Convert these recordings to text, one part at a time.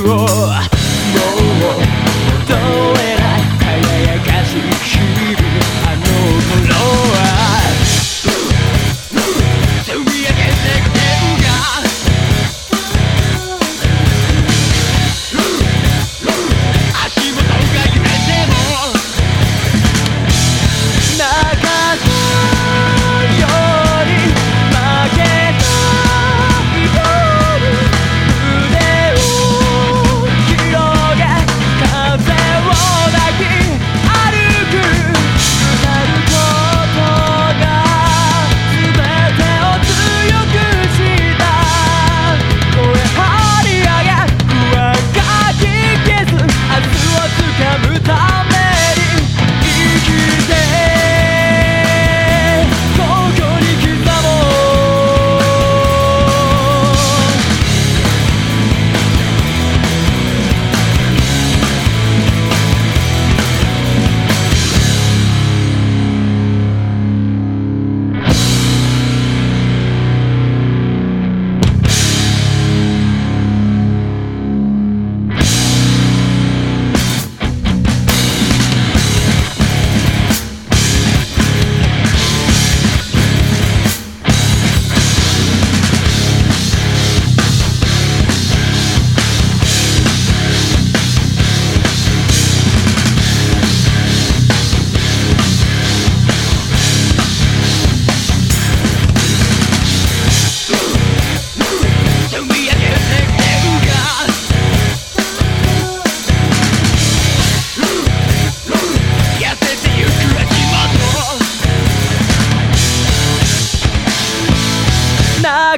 を。もう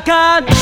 God.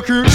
crew.